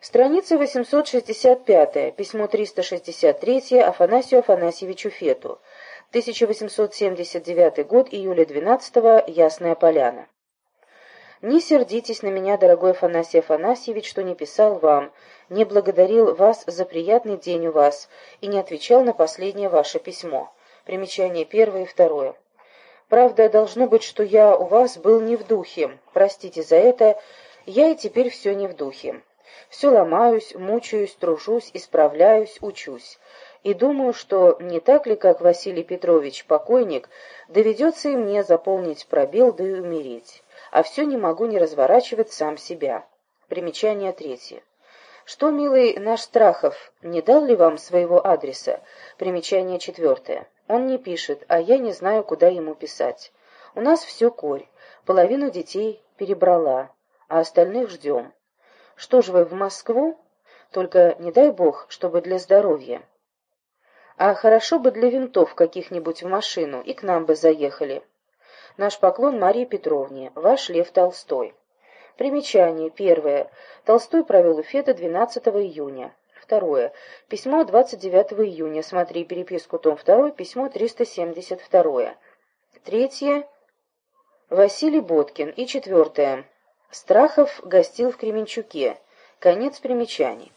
Страница 865, письмо 363 Афанасию Афанасьевичу Фету. 1879 год, июля 12 Ясная Поляна. Не сердитесь на меня, дорогой Афанасий Афанасьевич, что не писал вам, не благодарил вас за приятный день у вас и не отвечал на последнее ваше письмо. Примечание первое и второе. Правда, должно быть, что я у вас был не в духе. Простите за это, я и теперь все не в духе. Все ломаюсь, мучаюсь, тружусь, исправляюсь, учусь. И думаю, что не так ли, как Василий Петрович, покойник, доведется и мне заполнить пробел да и умереть. А все не могу не разворачивать сам себя. Примечание третье. Что, милый наш Страхов, не дал ли вам своего адреса? Примечание четвертое. Он не пишет, а я не знаю, куда ему писать. У нас все корь. Половину детей перебрала, а остальных ждем. Что ж вы в Москву? Только не дай бог, чтобы для здоровья. А хорошо бы для винтов каких-нибудь в машину, и к нам бы заехали. Наш поклон Марии Петровне, ваш Лев Толстой. Примечание. Первое. Толстой провел у Феда 12 июня. Второе. Письмо 29 июня. Смотри переписку том 2, письмо 372. Третье. Василий Боткин. И четвертое. Страхов гостил в Кременчуке. Конец примечаний.